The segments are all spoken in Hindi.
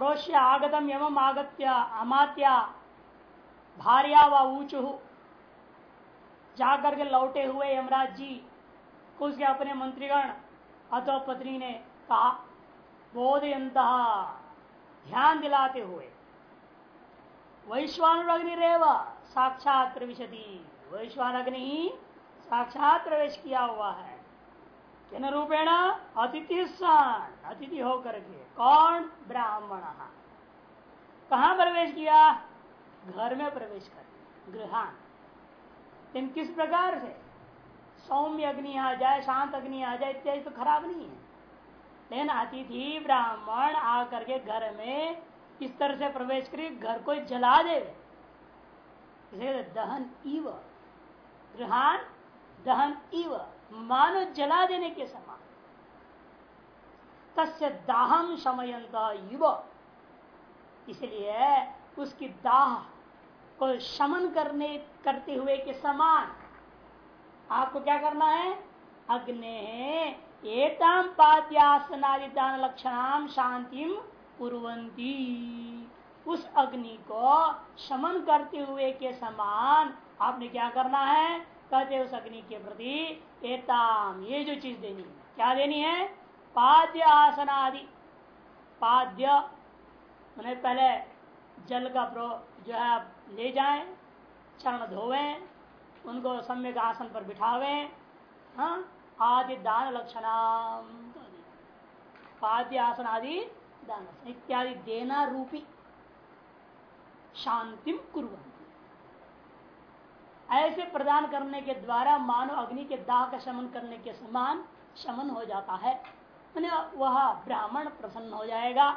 प्रोश्य आगतम एवं आगत्य अमात्या भार्या व ऊंचु। जाकर के लौटे हुए यमराज जी को उसके अपने मंत्रीगण अथवा पत्नी ने कहा बोधयंत ध्यान दिलाते हुए। वैश्वानुग्नि रेव साक्षात प्रविशति। वैश्वान अग्नि साक्षात प्रवेश किया हुआ है। किन रूपेण? अतिथि अतिथि होकर के। कौन ब्राह्मण? कहा प्रवेश किया? घर में प्रवेश कर गृहान लेकिन किस प्रकार से? सौम्य अग्नि आ जाए, शांत अग्नि आ जाए, इत्यादि तो खराब नहीं है। लेकिन अतिथि ब्राह्मण आकर के घर में इस तरह से प्रवेश करी? घर को जला दे। दहन इव गृहान दहन इव मानो जला देने के समान। तस्य दाहम शमयंत युव। इसलिए उसकी दाह को शमन करने, करते हुए के समान। आपको क्या करना है? अग्नि एताम पाद्यासनादिदान लक्षणाम शांतिम कुरंती उस अग्नि को शमन करते हुए के समान आपने क्या करना है? कहते उस अग्नि के प्रति एताम ये जो चीज़ देनी है, क्या देनी है? पाद्य आसनादि पाद्य मैंने पहले जल का प्रो जो है आप ले जाएँ, चरण धोवे, उनको सम्यक आसन पर बिठावे हाँ आदि दान लक्षणाम। पाद्य आसन आदि दान इत्यादि देना रूपी शांतिम कुरंती ऐसे प्रदान करने के द्वारा मानव अग्नि के दाह का शमन करने के समान शमन हो जाता है। वह ब्राह्मण प्रसन्न हो जाएगा,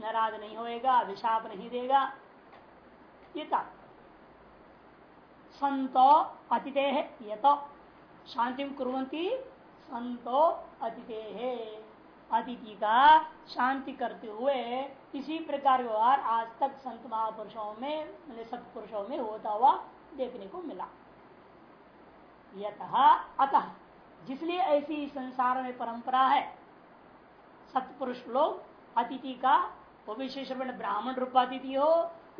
नाराज़ नहीं होएगा, अभिशाप नहीं देगा। ये संतो अतिथे है ये तो शांति कुरंती संतो अतिथे है अतिथि का शांति करते हुए इसी प्रकार व्यवहार आज तक संत महापुरुषों में मैंने सत्पुरुषों में होता हुआ देखने को मिला। यतः अतः, जिसलिए ऐसी संसार में परंपरा है सत्पुरुष लोग अतिथि का, वो विशेष ब्राह्मण रूपातिथि हो,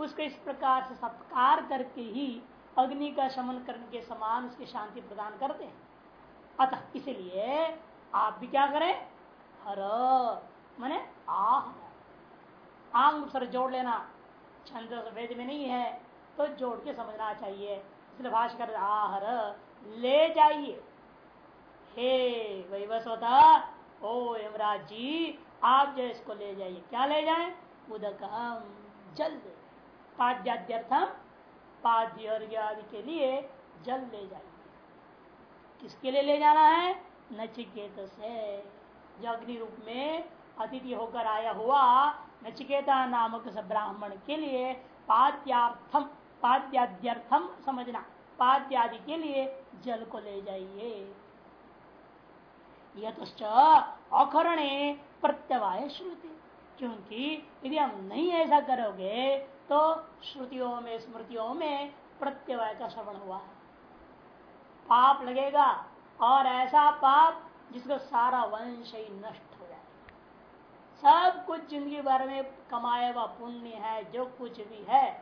उसको इस प्रकार से सत्कार करके ही अग्नि का शमन करने के समान उसकी शांति प्रदान करते हैं। अतः इसलिए आप भी क्या करें? हर, मने आह आंग सर जोड़ लेना। छंद वेद में नहीं है तो जोड़ के समझना चाहिए। इसलिए भाषकर आहर ले जाइए। हे वैवस्वता ओ यमराज जी, आप जो इसको ले जाइए। क्या ले जाए? उदक जल पाद्याद्यर्थम पाद्य आदि के लिए जल ले जाइए। किसके लिए ले जाना है? नचिकेत से। जो अग्नि रूप में अतिथि होकर आया हुआ नचिकेता नामक ब्राह्मण के लिए पाद्यार्थम, पाद्याद्यर्थम समझना। पाद्यादि के लिए जल को ले जाइए। यतश्च प्रत्यवाय श्रुति। क्योंकि यदि हम नहीं ऐसा करोगे तो श्रुतियों में, स्मृतियों में प्रत्यवाय का श्रवण हुआ है। पाप लगेगा, और ऐसा पाप जिसका सारा वंश ही नष्ट हो जाएगा। सब कुछ ज़िंदगी भर में कमाया हुआ पुण्य है, जो कुछ भी है,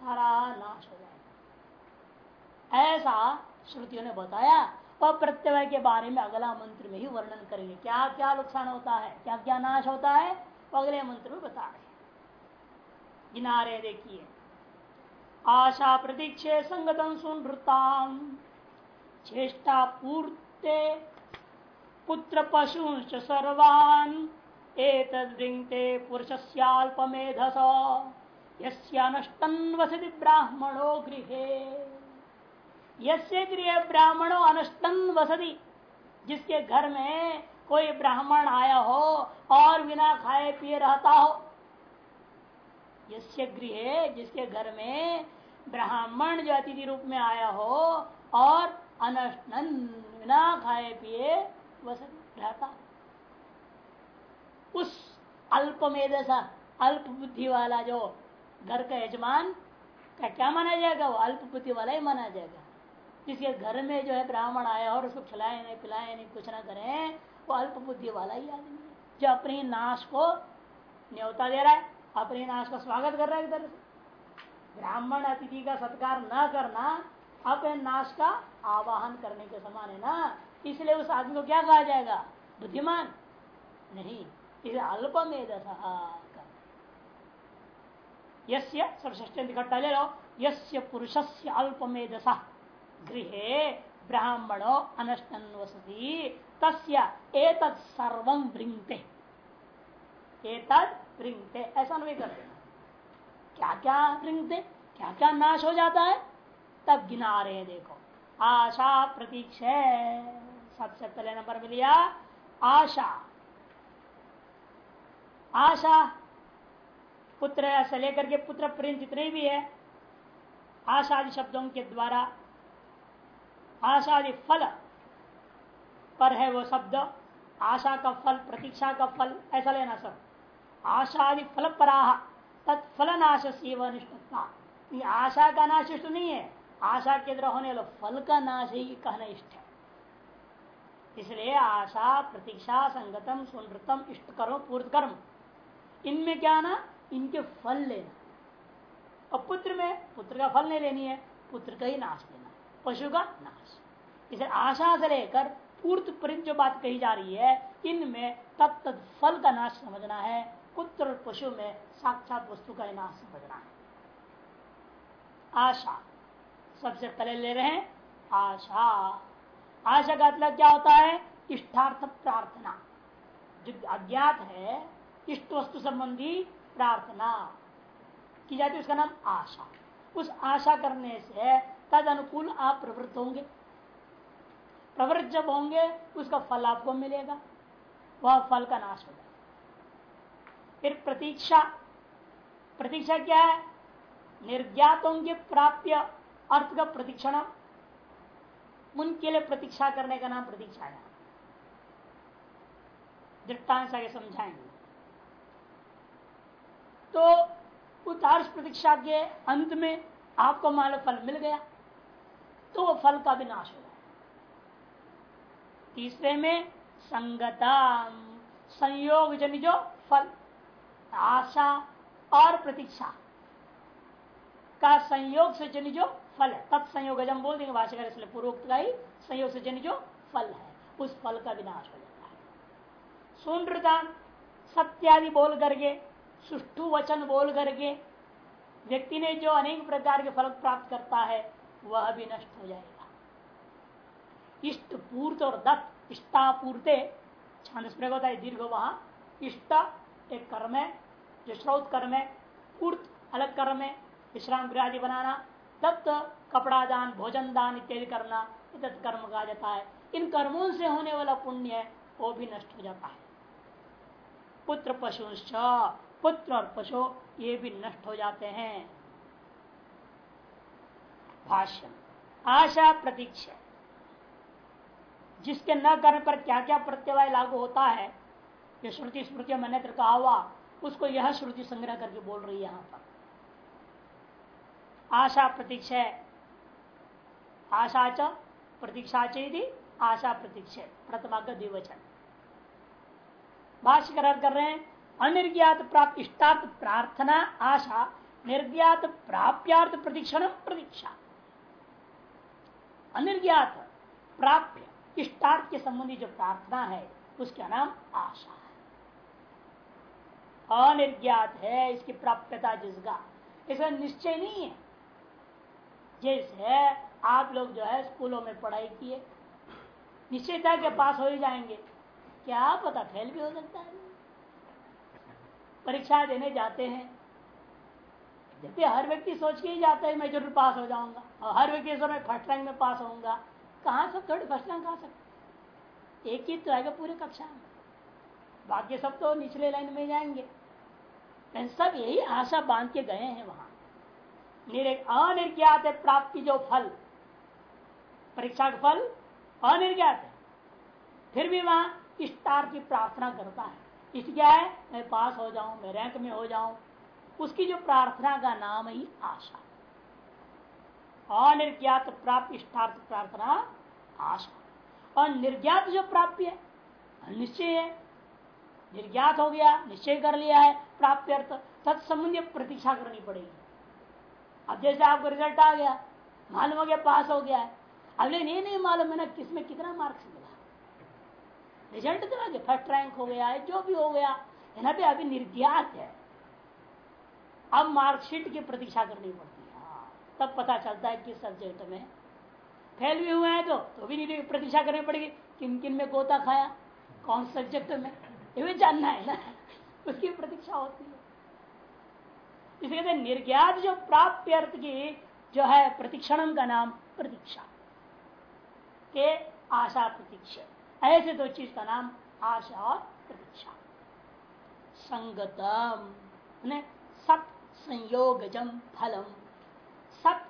सारा नाश हो जाएगा। ऐसा श्रुतियों ने बताया वह प्रत्यवय के बारे में अगला मंत्र में ही वर्णन करेंगे। क्या क्या नुकसान होता है? क्या क्या नाश होता है? अगले मंत्र में बता रहे किनारे देखिए। आशा प्रतीक्षे संगतम सुनृताम चेष्टा पूर्ते पुत्र पशु सर्वान्। एतद्रिंगते पुरुषस्याल्पमेधस। यस्यानष्टन् वसति ब्राह्मणो गृहे। यस्य गृह ब्राह्मणो अनष्टन वसति, जिसके घर में कोई ब्राह्मण आया हो और बिना खाए पिए रहता हो। यस्य गृह, जिसके घर में ब्राह्मण जो अतिथि रूप में आया हो और अनशन बिना खाए पिए वसत, रहता उस अल्प मेधसा, अल्प बुद्धि वाला जो घर का यजमान, का क्या माना जाएगा? वो अल्प बुद्धि वाला ही माना जाएगा। जिसके घर में जो है ब्राह्मण आया और उसको खिलाए नहीं, पिलाए नहीं, कुछ ना करें, वो अल्प बुद्धि वाला ही आदमी है। जो अपने नाश को न्योता दे रहा है, अपने नाश का स्वागत कर रहा है इधर से। ब्राह्मण अतिथि का सत्कार न करना, अपने नाश का आवाहन करने के समान है ना। इसलिए उस आदमी को क्या कहा जाएगा? बुद्धिमान? नहीं, इसे अल्पमेध यस्य सब इकट्ठा ले लो। यस्य पुरुषस्य अल्पमेधसा गृह ब्राह्मणो अनशन वसती तस्य वृंगते वृंगते ऐसा नहीं करते क्या क्या वृंगते क्या क्या नाश हो जाता है? तब गिना रहे देखो। आशा प्रतीक्ष। सबसे पहले नंबर में लिया, आशा। आशा, पुत्र से लेकर के पुत्र प्रेम जितने भी है आशादि शब्दों के द्वारा आशादि फल पर है वो शब्द। आशा का फल, प्रतीक्षा का फल, ऐसा लेना सब। आशादि फल पराह तत्फल नाश से आशा का नाश इष्ट नहीं है। आशा के द्वारा होने वाला फल का नाश ही कहना इष्ट है। इसलिए आशा, प्रतीक्षा, संगतम, सुनृतम, इष्ट कर्म पूर्त कर्म। इनमें क्या ना? इनके फल लेना। और पुत्र में, पुत्र का फल नहीं लेनी है, पुत्र का ही नाश लेना। पशु का नाश। इसे आशा से लेकर पूर्त परित जो बात कही जा रही है, इनमें तत्त फल का नाश समझना है पुत्र और पशु में साक्षात वस्तु का नाश समझना है। आशा, सबसे पहले ले रहे हैं, आशा। आशा का मतलब क्या होता है? इष्टार्थ प्रार्थना। जो अज्ञात है, इष्ट वस्तु संबंधी प्रार्थना। की जाती है उसका नाम आशा। उस आशा करने से तद अनुकूल आप प्रवृत्त होंगे। प्रवृत्त जब होंगे, उसका फल आपको मिलेगा। वह फल का नाश हो जाएगा फिर प्रतीक्षा। प्रतीक्षा क्या है? निर्ज्ञातों के प्राप्य अर्थ का प्रतीक्षण। उनके लिए प्रतीक्षा करने का नाम प्रतीक्षा है। दृष्टांश आगे समझाएँगे। तो उतार्ष प्रतीक्षा के अंत में आपको मान फल मिल गया। तो वो फल का भी नाश हो जाए तीसरे में संगता, संयोग जन जो फल, आशा और प्रतीक्षा। का संयोग से जन जो फल है। तत्संयोग जब बोल देंगे भाषा इसलिए पूर्वोक्त का ही संयोग से जन जो फल है, उस फल का विनाश हो जाता है। सुनृता सत्यादि बोल करके सुष्टु वचन बोल करके, व्यक्ति ने जो अनेक प्रकार के फल प्राप्त करता है वह भी नष्ट हो जाएगा। इष्ट पूर्त और दत्त, इष्टापूर्ते छांदस होता है दीर्घ वहाँ, इष्ट, एक कर्म है, जो श्रोत कर्म है, पूर्त, अलग कर्म है, विश्राम गृह आदि बनाना, दत्त, कपड़ा दान, भोजन दान इत्यादि करना दत्त कर्म कहा जाता है। इन कर्मों से होने वाला पुण्य है, वो भी नष्ट हो जाता है। पुत्र पशु पुत्र और पशु, ये भी नष्ट हो जाते हैं। भाष्य, आशा प्रतीक्षा। जिसके न करने पर क्या क्या प्रत्यवाय लागू होता है, ये श्रुति स्मृति में नेत्र कहा हुआ उसको यह श्रुति संग्रह करके बोल रही है यहाँ पर। आशा प्रतीक्षा आशा च प्रतीक्षा चेदी आशा प्रतीक्षा प्रथमा का द्विवचन भाष्य कर रहे हैं? अनिर्ज्ञात प्राप्त इष्टार्थ प्रार्थना, आशा, निर्ज्ञात प्राप्यार्थ प्रतीक्षण प्रतीक्षा अनिर्ज्ञात प्राप्य, इष्टार्थ के संबंधी जो प्रार्थना है, उसका नाम आशा है। अनिर्ज्ञात है, इसकी प्राप्यता जिसका, इसका निश्चय नहीं है। जैसे आप लोग जो है स्कूलों में पढ़ाई किए, निश्चयता के पास हो ही जाएँगे। क्या पता फेल भी हो सकता है। परीक्षा देने जाते हैं जबकि हर व्यक्ति सोच के ही जाता है, मैं ज़रूर पास हो जाऊँगा। और हर व्यक्ति सोच मैं फ़र्स्ट रैंक में पास होऊँगा। कहा सब थोड़ी फ़र्स्ट रैंक आ सकते? एक ही तो आएगा पूरे कक्षा में। बाकी सब तो निचले लाइन में जाएँगे। सब यही आशा बाँध के गए हैं वहाँ। अनिर्ज्ञात है प्राप्ति जो फल। परीक्षा का फल अनिर्ज्ञात है। फिर भी वहाँ इष्टार की प्रार्थना करता है। इस क्या है? मैं पास हो जाऊँ, मैं रैंक में हो जाऊँ। उसकी जो प्रार्थना का नाम ही आशा। अनिर्ज्ञात प्राप्त प्रार्थना, आशा। और निर्ज्ञात जो प्राप्ति है, निश्चय है। निर्ज्ञात हो गया, निश्चय कर लिया है, प्राप्त अर्थ तत्संबंधी प्रतीक्षा करनी पड़ेगी। अब जैसे आपको रिज़ल्ट आ गया, मालूम हो गया पास हो गया है। अब लेकिन ये नहीं मालूम है ना किसमें कितना मार्क्स मिला। रिज़ल्ट तो फ़र्स्ट रैंक हो गया है जो भी हो गया, है ना भी अभी निर्ज्ञात है। अब मार्कशीट की प्रतीक्षा करनी पड़ती है। हाँ, तब पता चलता है किस सब्जेक्ट में फेल भी हुए हैं तो तो भी नहीं प्रतीक्षा करनी पड़ेगी। किन किन में गोता खाया? कौन सब्जेक्ट में? ये भी जानना है ना? उसकी प्रतीक्षा होती है। इसलिए निर्ज्ञात जो प्राप्त अर्थ की जो है प्रतीक्षण का नाम प्रतीक्षा के आशा प्रतीक्षा। ऐसे दो चीज़ का नाम आशा और प्रतीक्षा। संगतम सत संयोगजम फलम। सत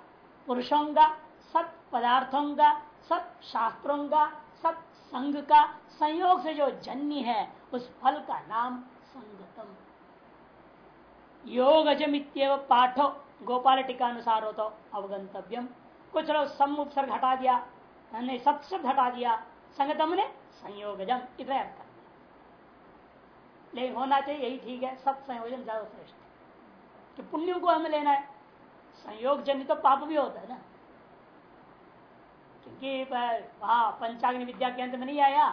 पुरुषों का सत पदार्थों का सत शास्त्रों का सत संघ का संयोग से जो जन्य है, उस फल का नाम संगतम। योगजमित्यव पाठो गोपाल टीका अनुसार हो तो अवगंतव्यम कुछ लोग सम उपसर्ग हटा दिया नहीं सत्शब्द हटा दिया, संगतम ने संयोगजम, इतना लेकिन होना चाहिए, यही ठीक है सत संयोजन ज़्यादा श्रेष्ठ। कि पुण्यों को हमें लेना है। संयोग जन्य तो पाप भी होता है ना। क्योंकि वहाँ पंचाग्नि विद्या के अंत में नहीं आया।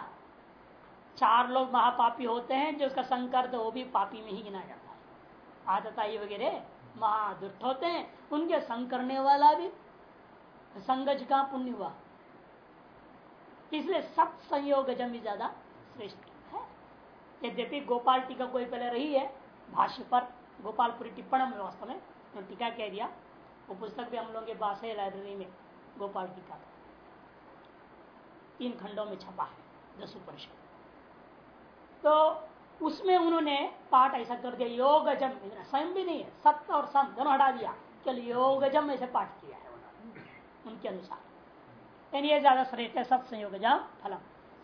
चार लोग महापापी होते हैं, जो उसका संकर तो वो भी पापी में ही गिना जाता है। आदताई वगैरह महादुष्ट होते हैं, उनके संग करने वाला भी, संगज का पुण्य हुआ। इसलिए सत संयोग जमी ज़्यादा श्रेष्ठ है। यद्यपि गोपाल टीका कोई पहले रही है, भाष्य पर। गोपालपुरी टिप्पण में वास्तव में टीका कह दिया, वो पुस्तक भी हम लोगों के पास है लाइब्रेरी में, गोपाल टीका तीन खंडों में छपा है, दस उपनिषद। तो उसमें उन्होंने पाठ ऐसा कर दिया, योगजम स्वयं भी नहीं है, सत्य और सम दोनों हटा दिया। केवल योगजम ऐसे पाठ किया है उन्होंने, उनके अनुसार। यानी ये ज़्यादा श्रेष्ठ है सत्य संयोगजम फलम।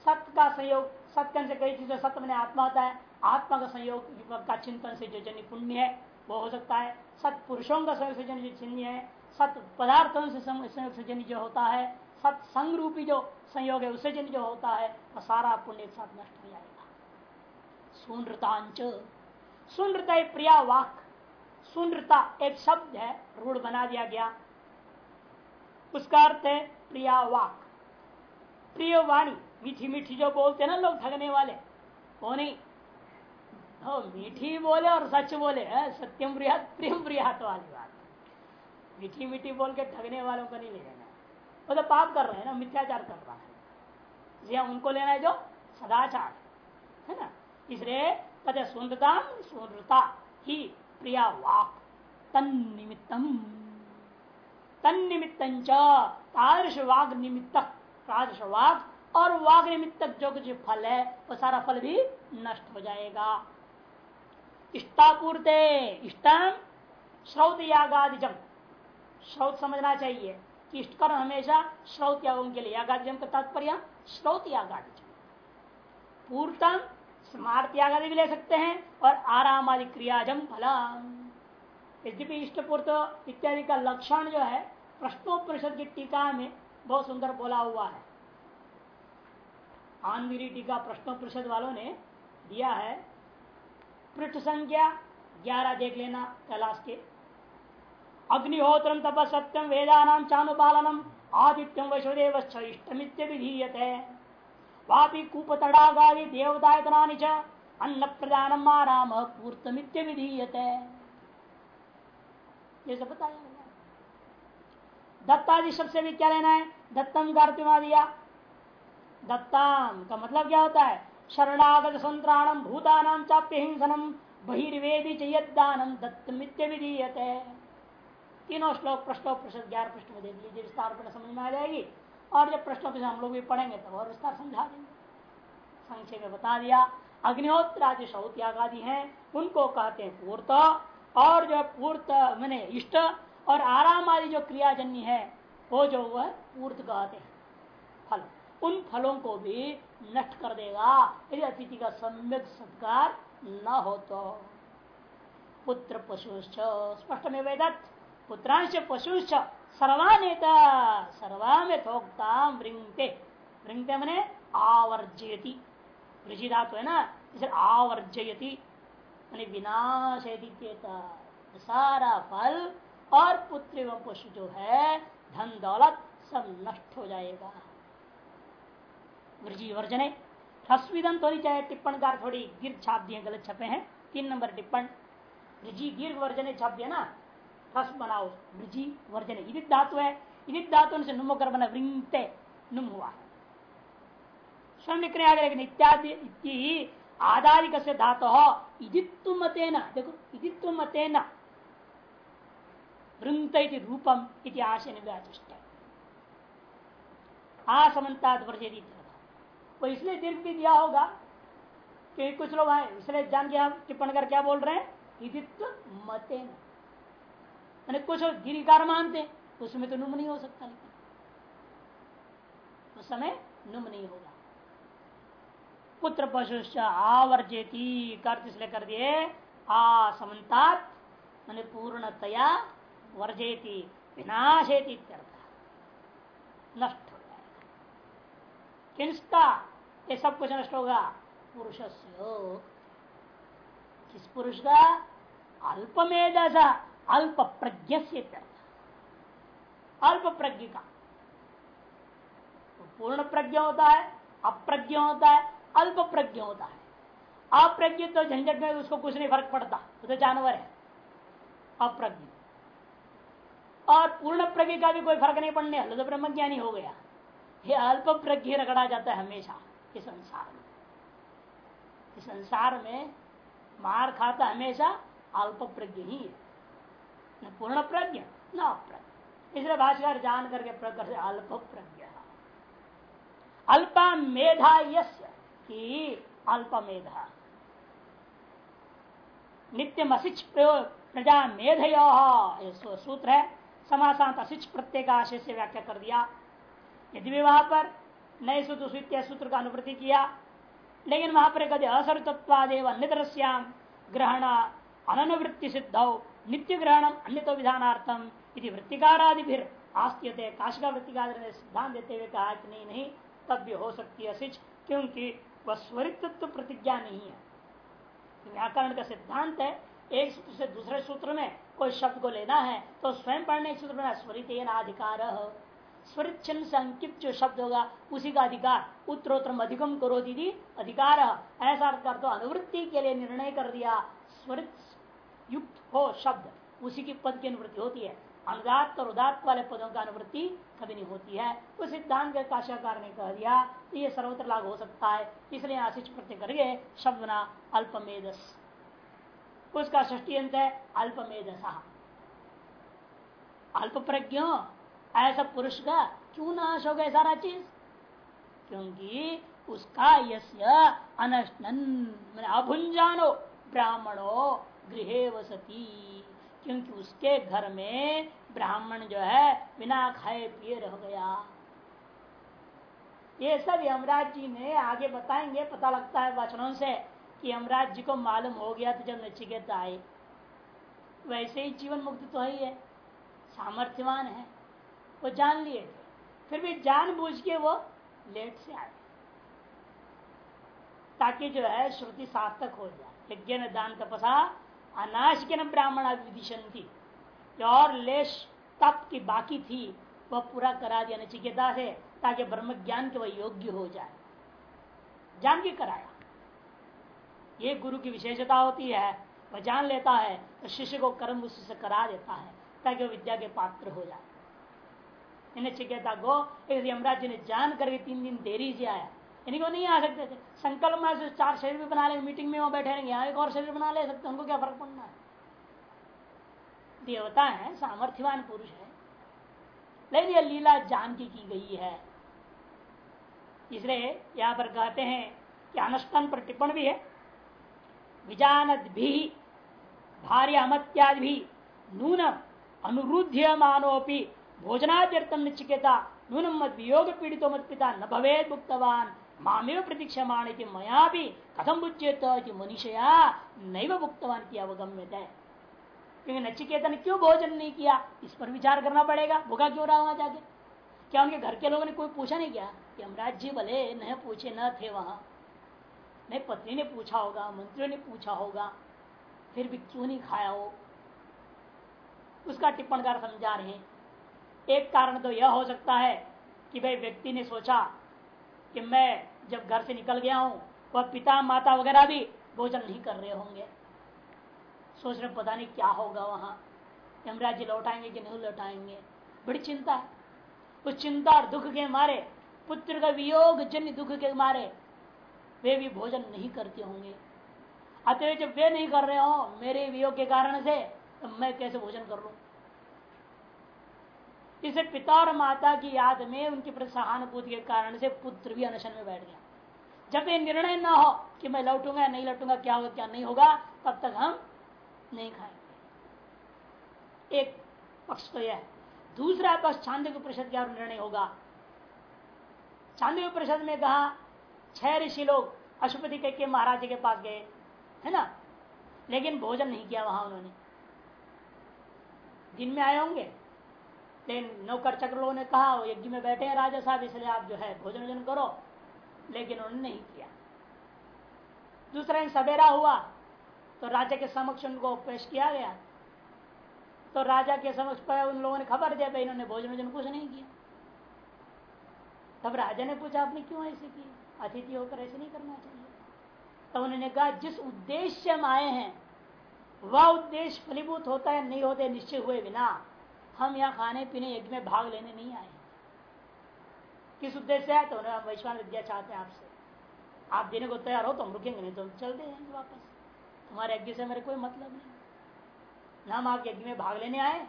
सत्य का संयोग, सत्य से कई चीज़ें, सत्य मैंने आत्मा होता है आत्मा का संयोग का चिंतन से जो जन्य पुण्य है, वो हो सकता है। सत पुरुषों का संयोग से जन्य चिन्ह है सत पदार्थों से संयोग से जन्य जो होता है सत्संग रूपी जो संयोग है, उससे जन जो होता है वह सारा पुण्य एक साथ नष्ट हो जाएगा। सुनृतांच सुनृता प्रिया वाक। सुनृता एक शब्द है, रूढ़ बना दिया गया। उसका अर्थ है प्रिया वाक। प्रिय वाणी मीठी मीठी जो बोलते ना लोग, ठगने वाले, वो नहीं। हो मीठी बोले और सच बोले सत्यम प्रियात प्रियम प्रियात वाली बात। मीठी मीठी बोल के ठगने वालों को नहीं ले जाना वो तो पाप कर रहे हैं ना, मिथ्याचार कर रहा है। इसलिए उनको लेना है जो सदाचार, है ना? इसलिए कहते सुंदरता सुंदरता ही प्रिया वाक, तन निमित्तम। तन निमित्त तादृश वाग निमित्त तादृश वाग और वाग निमित्त जो कुछ फल है, वो सारा फल भी नष्ट हो जाएगा। इष्टापूर्ते इष्टम श्रौत यागादिजम श्रौत समझना चाहिए कि इष्टकर्म हमेशा श्रौत यागों के लिए यागादिजम का तात्पर्य श्रौत यागादिजम पूर्तम स्मार्त यागादि भी ले सकते हैं और आराम आदि क्रियाजम फलम यद्यपि इष्टपूर्त इत्यादि का लक्षण जो है, प्रश्नोपनिषद की टीका में बहुत सुंदर बोला हुआ है। आनवीरी टीका प्रश्नोपनिषद वालों ने दिया है पृष्ठ संख्या ग्यारह देख लेना कैलाश के। अग्निहोत्र तप सत्यम वेदानाम चानुपालनम आदित्यम वैश्वदेव इष्टमित्य विधीयते वापी कूप तड़ागादि देवतायतना च अन्न प्रदानम आराम पूर्तमित्य विधीयते जैसे बताया दत्तादि शब्द से भी क्या लेना है? दत्तम का दिया। दत्ताम का मतलब क्या होता है? शरणागत संतराणम भूतानाम चाप्य हिंसनम बहिर्वेदी चयदानम दत्तमित्य विधीयते तीनों श्लोक प्रश्नों प्रश्न ग्यारह पृष्ठ में देख लीजिए विस्तार समझ में आ जाएगी, और जब प्रश्नों पर हम लोग भी पढ़ेंगे, तब और विस्तार समझा देंगे। संक्षेप में बता दिया अग्निहोत्र आदि शौत आदि है, उनको कहते हैं पूर्त, और जो पूर्त मैंने इष्ट, और आराम आदि जो क्रियाजन्य है, वो जो वह पूर्त कहते हैं। फल। उन फलों को भी नष्ट कर देगा। यदि अतिथि का सम्यक सत्कार न हो तो। पुत्र पशु स्पष्ट में वेदत। पुत्रांश पशुश्च, सर्वानेता थोकता वृंगते वृंगते मने आवर्जेती ऋषि है ना? इसे आवर्जयती। विनाश सारा फल और पुत्र एवं पशु जो है, धन दौलत सब नष्ट हो जाएगा। वृजी वर्जने। ह्रस्विदन थोड़ी चाहे टिप्पणकार थोड़ी गिर छाप दिए, गलत छपे हैं। तीन नंबर टिप्पण। वृजी दीर्घ वर्जने छाप दिया ना? ह्रस्व बनाओ। वृजी वर्जने। इदित धातु है। इदित धातु से नुम होकर बना वृंगते नुम हुआ। है स्वयं लिखने आ गए इत्यादि आधारिक से धातु हो। इदित्व मतेना। देखो इदित्व मतेना। वृंत रूपम, इति आशय व्याचिष्ट आसमता वर्जेदी वो इसलिए दीर्घ भी दिया होगा कि कुछ लोग आए इसलिए जान के आप टिप्पण कर क्या बोल रहे हैं? इदित्व मते मैंने कुछ गिरिकार मानते उसमें तो नुम नहीं हो सकता लेकिन। उस समय नुम नहीं होगा। पुत्र पशु आवर्जेती कर्त इसलिए कर दिए आ आसमंतात मैंने पूर्णतया वर्जेती विनाशेती नष्ट हो जाएगा। किसका ये सब कुछ नष्ट होगा। पुरुष किस पुरुष का अल्पमेध अल्प प्रज्ञ से अल्प प्रज्ञ का। तो पूर्ण प्रज्ञ होता है, अप्रज्ञ होता है, अल्प प्रज्ञ होता है। अप्रज्ञ तो झंझट में उसको कुछ नहीं फ़र्क पड़ता, वो तो जानवर है। अप्रज्ञ। और पूर्ण प्रज्ञ का भी कोई फ़र्क नहीं पड़ने तो ब्रह्म ज्ञानी हो गया। ये अल्प प्रज्ञ रगड़ा जाता है हमेशा। इस संसार में। इस संसार में मार खाता हमेशा अल्प प्रज्ञ ही है। न पूर्ण प्रज्ञ न अप्रज्ञ। इसलिए भाषाकार जान करके प्रकर से अल्प प्रज्ञ अल्पा मेधा यस्य अल्प मेधा नित्य असिच प्रजा मेधय सूत्र है। समासांत असिच प्रत्येक आशय से व्याख्या कर दिया। यदि भी वहाँ पर नए सूत्र सूत्र का अनुवृत्ति किया। लेकिन वहाँ पर कभी असरुतत्वादेव अन्य ग्रहण अनुवृत्ति सिद्ध, नित्य ग्रहण अन्य विधानार्थम यदि वृत्तिकारादि फिर आस्त्यते। काशिका वृत्तिकार सिद्धांत देते हुए कहा कि नहीं नहीं, तब भी हो सकती है सिच क्योंकि वह स्वरित्व प्रतिज्ञा नहीं है। व्याकरण का सिद्धांत है, एक सूत्र से दूसरे सूत्र में कोई शब्द को लेना है तो स्वयं पढ़ने सूत्र में स्वरित अधिकार स्वरित से अंकित जो शब्द होगा उसी का अधिकार उत्तरोत्तर अधिकम करो दीदी अधिकार। ऐसा कर तो अनुवृत्ति के लिए निर्णय कर दिया स्वरित युक्त हो शब्द उसी की पद की अनुवृत्ति होती है। अनुदात और उदात वाले पदों का अनुवृत्ति कभी नहीं होती है। उस सिद्धांत के काशाकार ने कह दिया तो ये सर्वत्र लागू हो सकता है। इसलिए आशिष प्रत्यय करके शब्द ना अल्पमेधस। उसका ष्टी अंत है, अल्पमेधसा। अल्प प्रज्ञो ऐसा पुरुष का क्यों नाश हो गया सारा चीज़? क्योंकि उसका यस्य अनशन अभुंजानो ब्राह्मणो गृह वसती। क्योंकि उसके घर में ब्राह्मण जो है, बिना खाए पिए रह गया। ये सब यमराज जी ने आगे बताएँगे, पता लगता है वचनों से कि यमराज जी को मालूम हो गया तो जब नचिकेत आए। वैसे ही जीवन मुक्त तो ही है, सामर्थ्यवान है। वो जान लिए फिर भी जान बूझ के वो लेट से आए। ताकि जो है, श्रुति सार्थक हो जाए। यज्ञ न दान तपसा, अनाश के न ब्राह्मण विदिशन थी और लेश तप की बाकी थी वह पूरा करा दिया, नचिकेता से, ताकि ब्रह्म ज्ञान के वह योग्य हो जाए। जान के कराया। ये गुरु की विशेषता होती है वह जान लेता है तो शिष्य को कर्म उससे करा देता है, ताकि वह विद्या के पात्र हो जाए। चिकेता को एक यमराज जी ने जान करके तीन दिन देरी से आया। यानी वो नहीं आ सकते थे। संकल्प में से चार शरीर भी बना ले, मीटिंग में वो बैठे रहेंगे, यहाँ एक और शरीर बना ले सकते उनको क्या फ़र्क पड़ना है? देवता है, सामर्थ्यवान पुरुष है। लेकिन यह लीला जान की की गई है। इसलिए यहाँ पर कहते हैं कि अनुष्ठान पर टिप्पण भी है। विजानद भी भार्य अमत्यादि भी नून अनुरुद्ध मानोपी भोजनाद्यर्थम निचिकेता नूनम मत वियोग पीड़ितो मत पिता न भवे मुक्तवान मामेव प्रतीक्षा मया भी कथम बुच्चेत मनुष्या नैव मुक्तवान की अवगम्य है क्योंकि नचिकेता ने क्यों भोजन नहीं किया? इस पर विचार करना पड़ेगा। भूखा क्यों रहा वहाँ जाके? क्या उनके घर के लोगों ने कोई पूछा नहीं किया? कि हम राज्य भले न पूछे न थे वहाँ। नहीं पत्नी ने पूछा होगा, मंत्रियों ने पूछा होगा, फिर भी क्यों नहीं खाया हो। उसका टिप्पणकार समझा रहे हैं। एक कारण तो यह हो सकता है कि भाई व्यक्ति ने सोचा कि मैं जब घर से निकल गया हूँ, वह पिता, माता वगैरह भी भोजन नहीं कर रहे होंगे। सोच रहे, पता नहीं क्या होगा वहाँ। यमराज जी लौटाएँगे कि नहीं लौटाएँगे? बड़ी चिंता है। उस चिंता और दुख के मारे, पुत्र का वियोग, जन्य दुख के मारे, वे भी भोजन नहीं करते होंगे। अतः जब वे नहीं कर रहे हो, मेरे वियोग के कारण से तो मैं कैसे भोजन कर लू? इसे पिता और माता की याद में उनकी सहानुभूति के कारण से पुत्र भी अनशन में बैठ गया। जब ये निर्णय ना हो कि मैं लौटूँगा नहीं लौटूँगा, क्या होगा, क्या नहीं होगा, तब तक हम नहीं खाएँगे। एक पक्ष तो यह दूसरा पक्ष चाँद के परिषद क्या निर्णय होगा। चांदी परिषद में कहा, छह ऋषि लोग अशुपति के महाराज जी के पास गए, है ना? लेकिन भोजन नहीं किया वहाँ उन्होंने। दिन में आए होंगे? लेकिन नौकर चक्र लोगों ने कहा, वो यज्ञ में बैठे हैं राजा साहब, इसलिए आप जो है भोजन वोजन करो। लेकिन उन्होंने नहीं किया। दूसरा दिन सवेरा हुआ तो राजा के समक्ष उनको पेश किया गया। तो राजा के समक्ष पर उन लोगों ने खबर दिया, भाई, इन्होंने भोजन वोजन कुछ नहीं किया। तब राजा ने पूछा, आपने क्यों ऐसे की अतिथि होकर ऐसे नहीं करना चाहिए। तो उन्होंने कहा, जिस उद्देश्य हम आए हैं, वह उद्देश्य फलीभूत होता है, नहीं होते, निश्चय हुए बिना। हम यहाँ खाने पीने यज्ञ में भाग लेने नहीं आए किस उद्देश्य है तो उन्हें वैश्वान विद्या चाहते हैं आपसे। आप देने को तैयार हो तो हम रुकेंगे, नहीं तो हम चलते जाएँगे वापस। तुम्हारे यज्ञ से मेरे कोई मतलब नहीं। ना हम आपके यज्ञ में भाग लेने आए,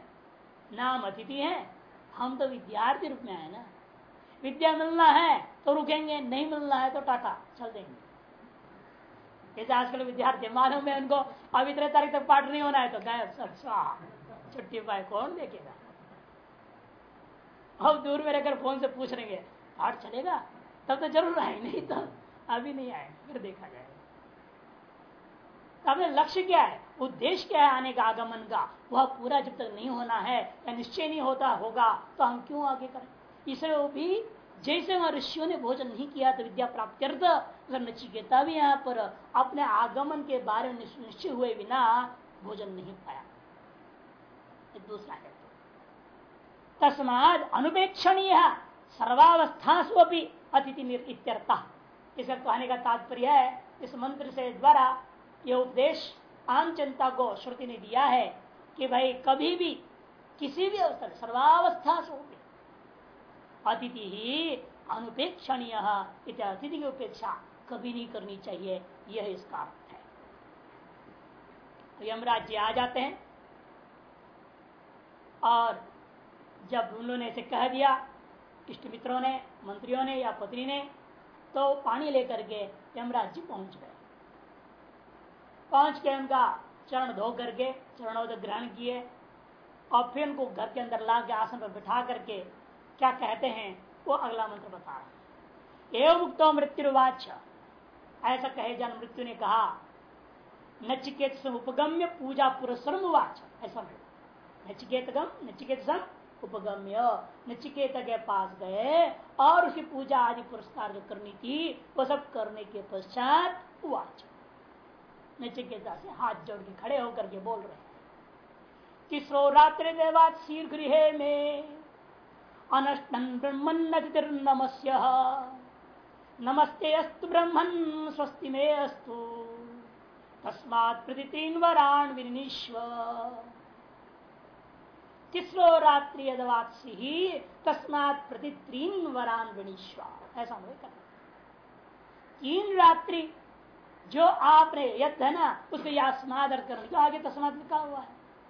ना हम अतिथि हैं। हम तो विद्यार्थी रूप में आए ना। विद्या मिलना है तो रुकेंगे, नहीं मिलना है तो टाटा, चल देंगे। जैसे आजकल विद्यार्थी मालूम है उनको, अब इतने तारीख तक पाठ नहीं होना है तो गायब छुट्टी पाए कौन देखेगा। अब दूर में रहकर फ़ोन से पूछ लेंगे पाठ चलेगा? तब तो ज़रूर आए, नहीं तो अभी नहीं आए, फिर देखा जाएगा तो लक्ष्य क्या है? उद्देश्य क्या है आने का, आगमन का? वह पूरा जब तक नहीं होना है, या निश्चय नहीं होता होगा तो हम क्यों आगे करें? इसलिए वो भी जैसे वहाँ ऋषियों ने भोजन नहीं किया तो विद्या प्राप्त अगर नचिकेता भी यहाँ पर अपने आगमन के बारे में निश्चय हुए बिना भोजन नहीं पाया। दूसरा है तस्माद अनुपेक्षणीय, सर्वावस्थासु अतिथि इसका कहने का तात्पर्य है, इस मंत्र से द्वारा यह उपदेश आम जनता को श्रुति ने दिया है कि भाई कभी भी किसी भी अवस्था सर्वावस्था अतिथि ही अनुपेक्षणीय अतिथि की उपेक्षा कभी नहीं करनी चाहिए। यह इसका अर्थ है। यमराज जी आ जाते हैं। और जब उन्होंने ऐसे कह दिया, इष्ट मित्रों ने, मंत्रियों ने या पत्नी ने तो पानी लेकर के यमराज जी पहुँच गए। पहुँच के उनका चरण धो करके चरणोदय ग्रहण किए और फिर उनको घर के अंदर ला के आसन पर बिठा करके क्या कहते हैं, वो अगला मंत्र बता रहे एवं मुक्तो मृत्युवाच ऐसा कहे जन मृत्यु ने कहा, नचिकेत उपगम्य पूजा पुरस्म वाच। ऐसा नचिकेतगम नचिकेत उपगम्य। नचिकेत के पास गए और उसकी पूजा आदि पुरस्कार जो करनी थी, वो सब करने के पश्चात वाच नचिकेता से हाथ जोड़ के खड़े होकर के बोल रहे तीसरो रात्रि देवात शीर गृह में अनष्टन ब्रह्मन्नतिर्नमस्य नमस्ते अस्तु ब्रह्मन् स्वस्ति में अस्तु। तस्मात् वराण विनिश्व तीसरो रात्रि यदवात्सी ही तस्मात प्रति तीन वरान गणीश्वा ऐसा हमें करना तीन रात्रि जो आपने यद है ना उसको यास्माद अर्थ करना जो आगे तस्माद लिखा हुआ है।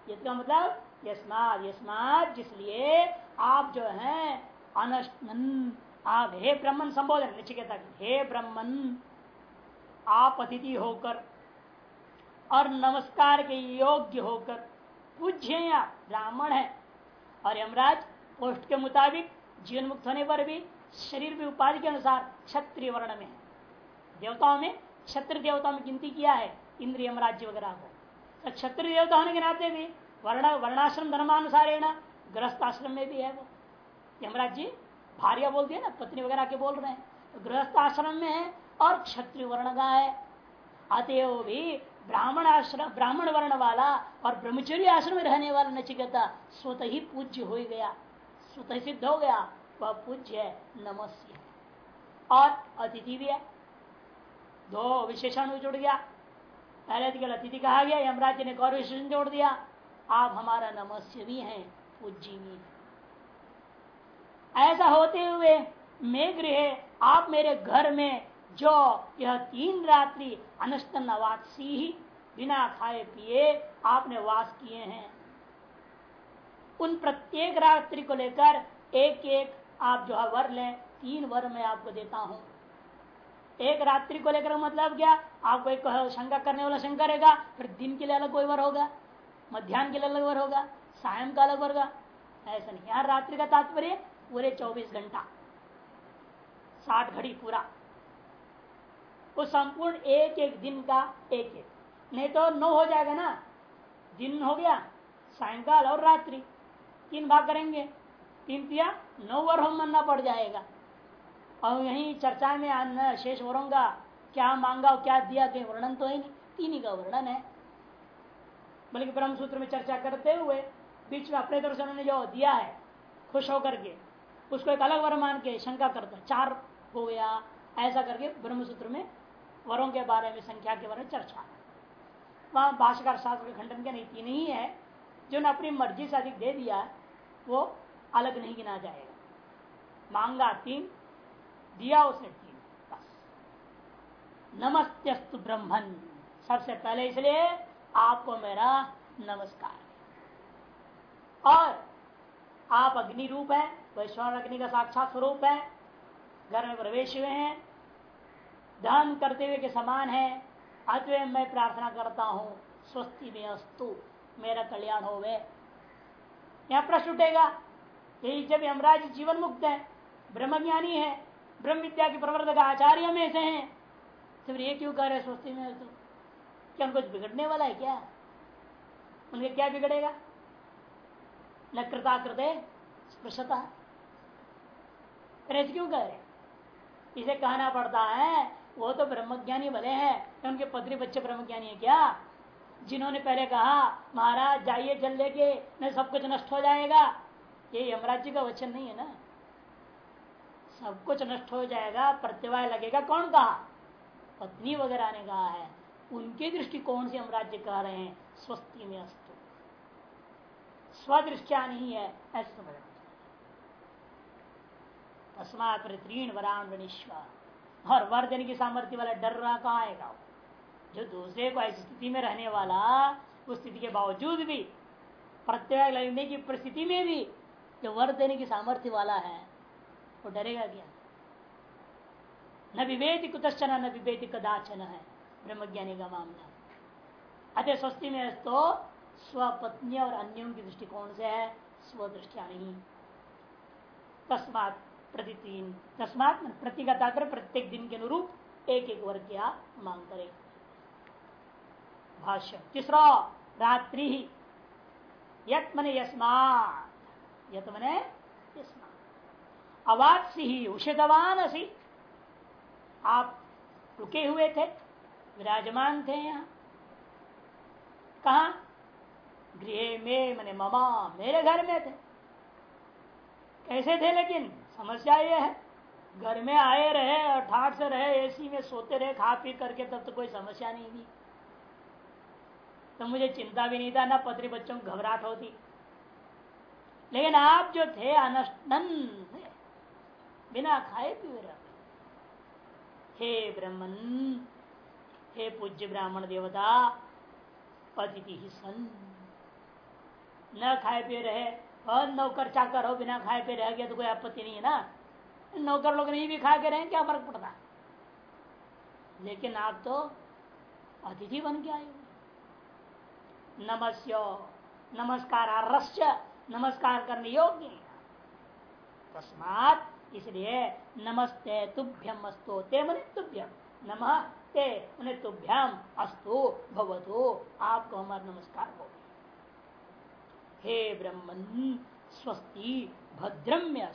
यद का मतलब यस्माद यस्माद, जिसलिए आप जो है अनशन आप हे ब्रह्मन, संबोधन निश्चित हे ब्रह्मन, आप अतिथि होकर और नमस्कार के योग्य होकर पूज्य ब्राह्मण है। और यमराज, पोस्ट के मुताबिक जीवन मुक्त होने पर भी, शरीर में उपाधि के अनुसार क्षत्रिय वर्ण में है। देवताओं में क्षत्रिय देवताओं में गिनती किया है इंद्र यमराज्य वगैरह को। तो क्षत्रिय देवता होने के नाते भी, वर्ण, वर्णाश्रम धर्मानुसार है ना गृहस्थ आश्रम में भी है वो। यमराज जी, भारिया बोल दिया ना, पत्नी वगैरह के बोल रहे हैं। तो गृहस्थ आश्रम में है और क्षत्रिय वर्ण का है। अतएव भी ब्राह्मण आश्रम, ब्राह्मण वर्ण वाला और ब्रह्मचर्य आश्रम में रहने वाला नचिकेता स्वतः ही पूज्य हो गया। स्वतः सिद्ध हो गया, वह पूज्य है नमस्य और अतिथि भी है। दो विशेषण जुड़ गया पहले तो अतिथि कहा गया, यमराज ने गौर विशेषण जोड़ दिया। आप हमारा नमस्य भी हैं, पूज्य भी ऐसा होते हुए मैं गृह, आप मेरे घर में जो यह तीन रात्रि अनस्त नवासी ही बिना खाए पिए आपने वास किए हैं। उन प्रत्येक रात्रि को लेकर एक एक आप जो है वर लें, तीन वर मैं आपको देता हूँ। एक रात्रि को लेकर मतलब क्या? आपको एक शंका करने वाला शंका रहेगा फिर दिन के लिए अलग कोई वर होगा, मध्यान्ह के लिए अलग वर होगा, सायं का अलग वर्ग ऐसा नहीं, यहाँ रात्रि का तात्पर्य पूरे चौबीस घंटा, साठ घड़ी पूरा। वो संपूर्ण एक एक दिन का एक एक। नहीं तो नौ हो जाएगा ना। दिन हो गया, सायंकाल और रात्रि। तीन भाग करेंगे। तीन पिया नौ वर हम मानना पड़ जाएगा। और यही चर्चा में आना शेष वरों का क्या मांगा और क्या दिया, कहीं वर्णन तो है नहीं। तीन ही का वर्णन है। बल्कि ब्रह्म सूत्र में चर्चा करते हुए बीच में अपने तरफ़ से उन्होंने जो दिया है, खुश होकर के, उसको एक अलग वर मान के शंका करता चार हो गया, ऐसा करके ब्रह्मसूत्र में वरों के बारे में, संख्या के बारे में चर्चा। वहाँ भाषाकार शास्त्र के खंडन के नहीं, तीन ही है। जो ने अपनी मर्ज़ी से अधिक दे दिया, वो अलग नहीं गिना जाएगा। मांगा तीन, दिया उसने तीन, बस। नमस्तेस्तु ब्रह्मन। सबसे पहले इसलिए आपको मेरा नमस्कार। और आप अग्नि रूप है वैश्वान अग्नि का साक्षात स्वरूप है, घर में प्रवेश हुए हैं दान करते हुए के समान है। अतः मैं प्रार्थना करता हूँ, स्वस्ति में अस्तु, मेरा कल्याण हो गए यहाँ प्रश्न उठेगा, यही जब यमराज जीवन मुक्त है, ब्रह्मज्ञानी है, ब्रह्म विद्या के प्रवर्तक आचार्य में से हैं तो फिर ये क्यों कर रहे स्वस्ति में अस्तु? क्या उनको बिगड़ने वाला है क्या? उनके क्या बिगड़ेगा? न कृता कृताकृत स्पृशता क्यों कह रहे इसे कहना पड़ता है वो तो ब्रह्मज्ञानी भले हैं उनके पत्नी बच्चे ब्रह्मज्ञानी है क्या? जिन्होंने पहले कहा, महाराज, जाइए जल लेके न सब कुछ नष्ट हो जाएगा। ये यमराज जी का वचन नहीं है ना? सब कुछ नष्ट हो जाएगा, प्रत्यवाय लगेगा। कौन कहा? पत्नी वगैरह ने कहा है। उनके दृष्टिकोण से हम राज्य कह रहे हैं, स्वस्ति में अस्तु। स्वदृष्टिया नहीं है, ऐसा समझ वरान और वर देने की सामर्थ्य वाला डर रहा कहा आएगा जो दूसरे को ऐसी स्थिति में रहने वाला, उस स्थिति के बावजूद भी, प्रत्यय लगने की परिस्थिति में भी जो वर देने की सामर्थ्य वाला है, वो डरेगा क्या? न विवेद कुतश्चन, न विवेद कदाचन है, ब्रह्मज्ञानी का मामला। अतः स्वस्ति में तो स्वपत्नी और अन्यों की दृष्टिकोण से है स्वदृष्टिया नहीं। तस्मात प्रति तीन तस्मात प्रतिगता प्रत्येक दिन के अनुरूप एक एक वर्ग की आप मांग करे। भाष्य, तीसरा, रात्रि ही। यत मने यस्मात। मने अवात्सी ही, उषितवान असी। आप रुके हुए थे, विराजमान थे यहाँ। कहा? गृह में, मैंने ममा मेरे घर में थे। कैसे थे लेकिन? समस्या ये है। घर में आए रहे और ठाट से रहे एसी में सोते रहे, खा पी करके तब तो कोई समस्या नहीं थी। तो मुझे चिंता भी नहीं था, ना पत्री बच्चों को घबराहट होती। लेकिन आप जो थे अनशन बिना खाए पिए रहे हे ब्रह्मन, हे पूज्य ब्राह्मण देवता अतिथि ही सन न खाए पिए रहे और नौकर चाकर हो, बिना खाए पे रह गया तो कोई आपत्ति नहीं है ना। नौकर लोग नहीं भी खा के रहे, क्या फ़र्क पड़ता? लेकिन आप तो अतिथि बन के आए नमस्यो नमस्कार रस्य नमस्कार करने योग्य तस्मात इसलिए नमस्ते तुभ्यम अस्तो, ते मन तुभ्यम। नमः ते उन्हें तुभ्यम अस्तु, भवतो, आपको हमारा नमस्कार हो। हे ब्रह्मन स्वस्ति भद्रम्य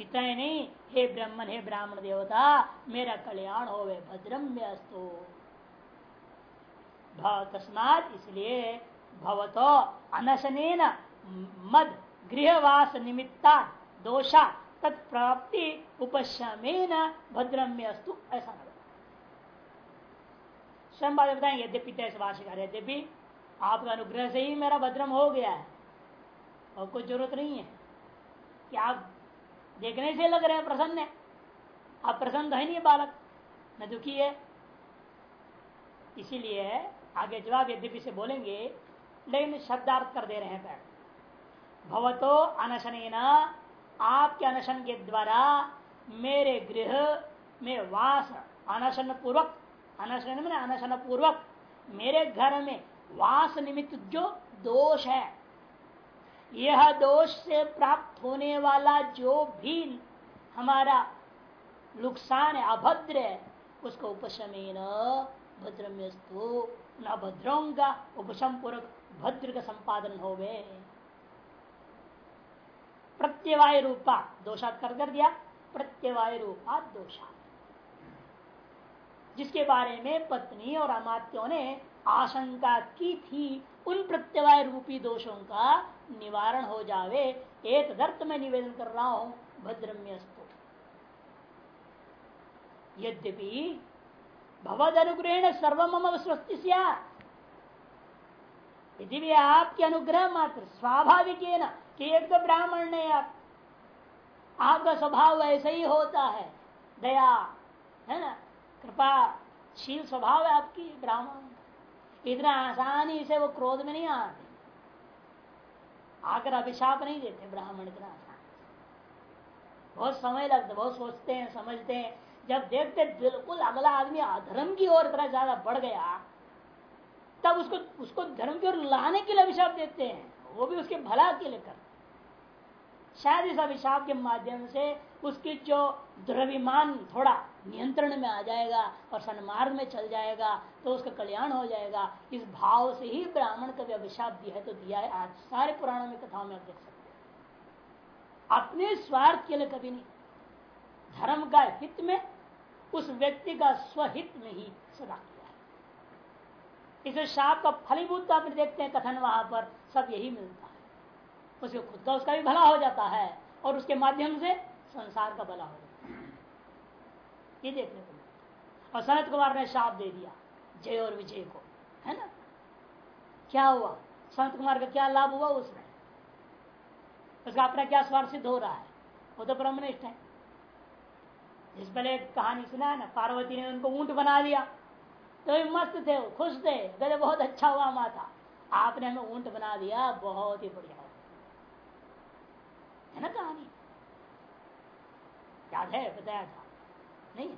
इतना ही नहीं हे ब्राह्मण हे ब्राह्मण देवता, मेरा कल्याण हो भद्रम अस्तो तस्मात इसलिए भवतो अनशन मद गृहवास निमित्ता दोषा तत्प्राप्ति उपशमेन भद्रम में अस्तु ऐसा स्वयं बात बताएँगे यद्यपि भाषिकार यद्यपि आपका अनुग्रह से ही मेरा भद्रम हो गया है। और कोई ज़रूरत नहीं है कि आप देखने से लग रहे हैं प्रसन्न है। आप प्रसन्न है नहीं, बालक। न दुखी है। इसीलिए आगे जवाब यद्यपि से बोलेंगे, लेकिन शब्दार्थ कर दे रहे हैं पैर। भवतो अनशन आपके अनशन के द्वारा मेरे गृह में वास अनशन पूर्वक अनशन में अनशन पूर्वक मेरे घर में वास निमित्त जो दोष है यह दोष से प्राप्त होने वाला जो भी हमारा नुकसान है, अभद्र है, उसको उपशमेन भद्रम्यस्तु, न भद्रों का उपशम पूर्वक भद्र का संपादन हो गए। प्रत्यवाय रूपा, दोषात कर कर दिया, प्रत्यवाय रूपा दोषा जिसके बारे में पत्नी और अमात्यों ने आशंका की थी, उन प्रत्यवाय रूपी दोषों का निवारण हो जावे, एक दर्थ में निवेदन कर रहा हूँ, भद्रम्यस्तु। यद्यपि भगवद अनुग्रह सर्वम स्वस्ति यदि भी आपके अनुग्रह मात्र स्वाभाविक है ना, कि एक तो ब्राह्मण ने आप, आपका स्वभाव ऐसे ही होता है, दया, है ना, कृपा, शील स्वभाव है आपकी ब्राह्मण। इतना आसानी से वो क्रोध में नहीं आते। आकर अभिशाप नहीं देते ब्राह्मण इतना आसान बहुत समय लगता, बहुत सोचते हैं, समझते हैं। जब देखते बिल्कुल अगला आदमी अधर्म की ओर इतना ज़्यादा बढ़ गया, तब उसको उसको धर्म की ओर लाने के लिए अभिशाप देते हैं। वो भी उसके भला के लिए करते शायद इस अभिशाप के माध्यम से उसकी जो द्रव्यमान थोड़ा नियंत्रण में आ जाएगा और सन्मार्ग में चल जाएगा तो उसका कल्याण हो जाएगा। इस भाव से ही ब्राह्मण का भी अभिशाप दिया है तो दिया है आज। सारे पुराणों में कथाओं में आप देख सकते अपने स्वार्थ के लिए कभी नहीं। धर्म का हित में, उस व्यक्ति का स्वहित में ही सदा किया है। इसे शाप का फलीभूत तो आप देखते हैं कथन वहाँ पर, सब यही मिलता है। उसके खुद का उसका भी भला हो जाता है और उसके माध्यम से संसार का भला हो जाता है। ये देखने को और सनत कुमार ने शाप दे दिया, जय और विजय को, है ना? क्या हुआ? संत कुमार का क्या लाभ हुआ उसमें? उसका अपना क्या स्वार्थ सिद्ध हो रहा है? वो तो ब्रह्मनिष्ठ है। जिस पहले कहानी सुना है ना, पार्वती ने उनको ऊँट बना दिया तो मस्त थे खुश थे। बहुत अच्छा हुआ माता। आपने हमें ऊँट बना दिया, बहुत ही बढ़िया है ना कहानी? याद है? बताया था। नहीं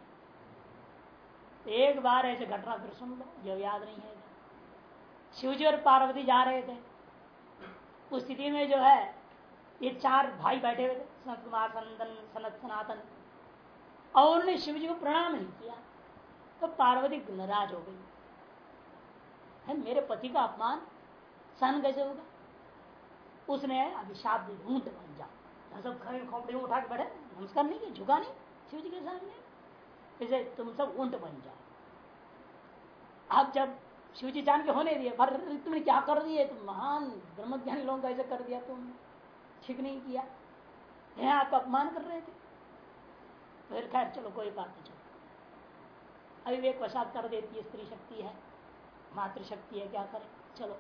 एक बार ऐसे घटना फिर सुन लो, जो याद नहीं है। शिवजी और पार्वती जा रहे थे। उस स्थिति में जो है, ये चार भाई बैठे हुए थे, सनत कुमार सनंदन सनत सनातन। और उन्होंने शिव जी को प्रणाम नहीं किया। तो पार्वती नाराज़ हो गई। है, मेरे पति का अपमान सन कैसे होगा। उसने अभिशाप जा सब खड़े खोपड़ी उठा के बैठे। नमस्कार नहीं किया, झुका नहीं। शिव जी के सामने। इसे तुम सब ऊँट बन जाओ। अब जब शिव जी जान के होने दिए पर तुमने क्या कर दिए? तुम महान ब्रह्मज्ञानी लोगों का ऐसे कर दिया तुम ठीक नहीं किया। यहाँ आप अपमान कर रहे थे। फिर खैर, चलो, कोई बात नहीं, चलो। अविवेक वसात कर देती है, स्त्री शक्ति है, मातृशक्ति है, क्या करे? चलो।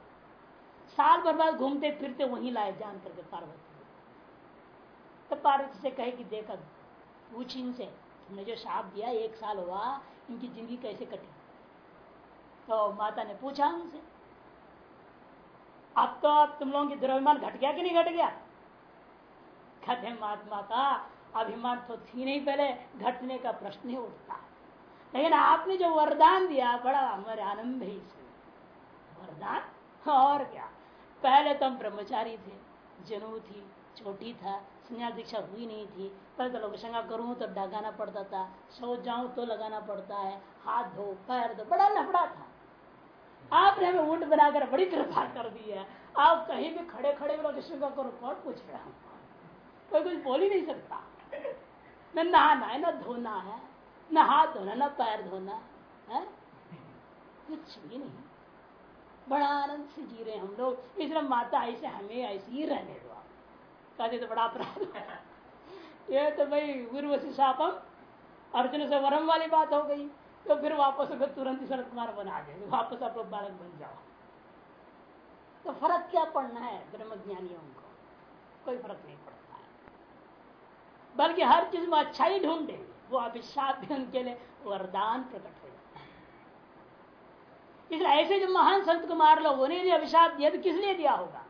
साल भर बाद घूमते फिरते वहीं लाए जान करके पार्वती। तो पार्वती से कहे कि देखा, पूछ इनसे, तुमने जो शाप दिया, एक साल हुआ, इनकी ज़िंदगी कैसे कटी? तो माता ने पूछा उनसे, अब तो अब तुम लोगों की द्रव्यमान घट गया कि नहीं घट गया? कहते महात्मा का अभिमान तो थी नहीं पहले, घटने का प्रश्न ही उठता लेकिन आपने जो वरदान दिया, बड़ा हमारे आनंद ही वरदान? और क्या? पहले तो हम ब्रह्मचारी थे जनू थी छोटी था संन्यास दीक्षा हुई नहीं थी पहले तो लोग शंगा करूँ तो डगाना पड़ता था, सो जाऊँ तो लगाना पड़ता है, हाथ धो, पैर धो, बड़ा लफड़ा था। आपने हमें ऊँट बनाकर बड़ी कृपा कर दी है। आप कहीं भी खड़े खड़े लोग शंगा करो, कौन पूछ रहे हम कोई कुछ बोल ही नहीं सकता। न नहाना है, न धोना है, न हाथ धोना, न पैर धोना है। कुछ भी नहीं। बड़ा आनंद से जी रहे हम लोग। इसलिए माता ऐसे हमें ऐसे ही रहने दो कहते तो बड़ा अपराध ये तो भाई गुरुवशी शापम अर्जुन से वरम वाली बात हो गई तो फिर वापस अगर तुरंत शरद कुमार बना दे, वापस आप लोग बालक बन जाओ। तो फ़र्क क्या पड़ना है ब्रह्म ज्ञानियों को? कोई फ़र्क नहीं पड़ता है। बल्कि हर चीज़ में अच्छा ही ढूंढे, वो अभिशाप भी उनके लिए वरदान प्रकट हो जाता है। इसलिए ऐसे जो महान संत कुमार लोग उन्हें अभिशाप दिया तो किस लिए दिया होगा?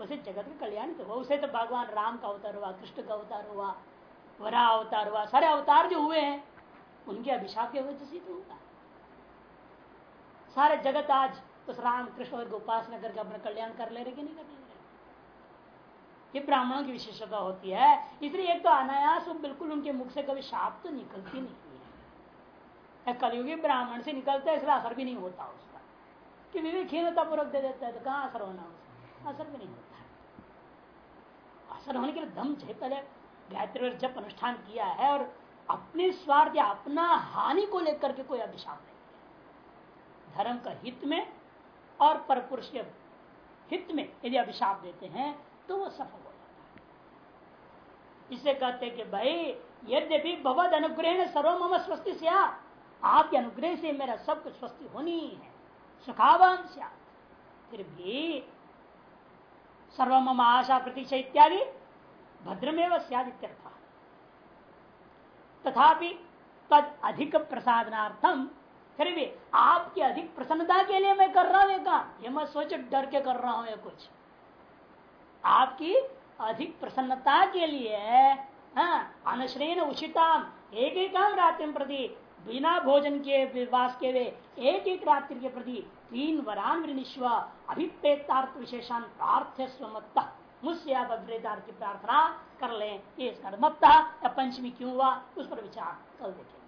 उसे जगत का कल्याण तो उसे तो भगवान राम का अवतार हुआ, कृष्ण का अवतार हुआ, वरा अवतार हुआ, सारे अवतार जो हुए हैं, उनके अभिशाप के वजह से तो होगा सारे जगत आज उस राम, कृष्ण और उपासना करके अपना कल्याण कर ले रहे कि नहीं कर ले रहे ये ब्राह्मणों की विशेषता होती है। इसलिए एक तो अनायास बिल्कुल उनके मुख से कभी शाप तो निकलती नहीं है। कलयुगी ब्राह्मण से निकलता है, इसलिए असर भी नहीं होता उसका। कि विवेकहीनता पूर्वक दे देता है तो कहाँ असर होना उसका? असर भी नहीं होता असर होने के लिए दम चाहिए। पहले गायत्री जब अनुष्ठान किया है और अपने स्वार्थ या अपना हानि को लेकर के कोई अभिशाप नहीं है। धर्म का हित में और परपुरुष के हित में यदि अभिशाप देते हैं तो वो सफल हो जाता है। इसे कहते कि भाई, यद्यपि भगवत अनुग्रह सर्वम स्वस्ति से आपके अनुग्रह से मेरा सब कुछ स्वस्ति होनी है। सुखावान से फिर भी सर्वम आशा प्रतीक्षा इत्यादि भद्रमेव सदित्यर्थ तथापि तद अधिक प्रसादनार्थम फिर भी आपकी अधिक प्रसन्नता के लिए मैं कर रहा हूँ काम। ये मैं सोच डर के कर रहा हूँ ये कुछ। आपकी अधिक प्रसन्नता के लिए हाँ, अनश्रेन उचिताम एक काम रात्रि प्रति बिना भोजन के वास के वे एक एक रात्रि के प्रति तीन वरान निश्व अभिप्रेतार्थ विशेषण प्रार्थ्य स्वमत्ता मुझसे आप अभिप्रेतार्थ की प्रार्थना कर लें ये इसका मत्ता या पंचमी क्यों हुआ उस पर विचार कल देखेंगे